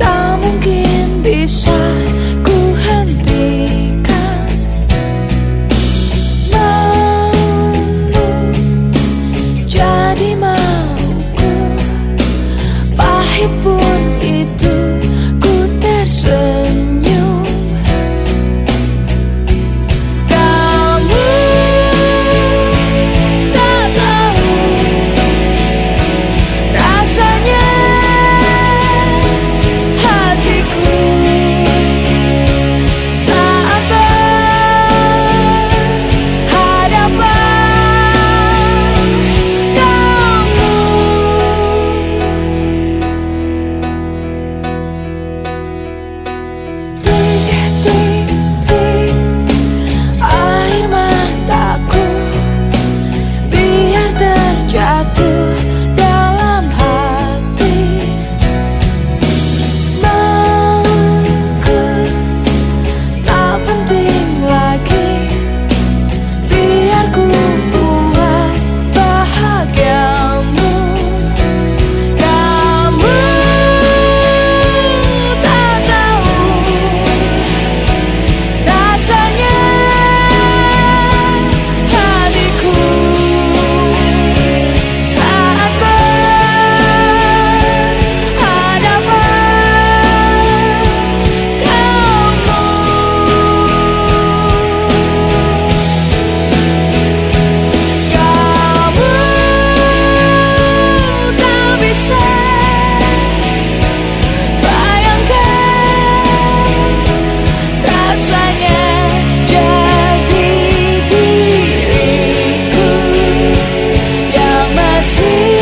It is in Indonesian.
Tak mungkin bisa biasanya jadi diriku yang masih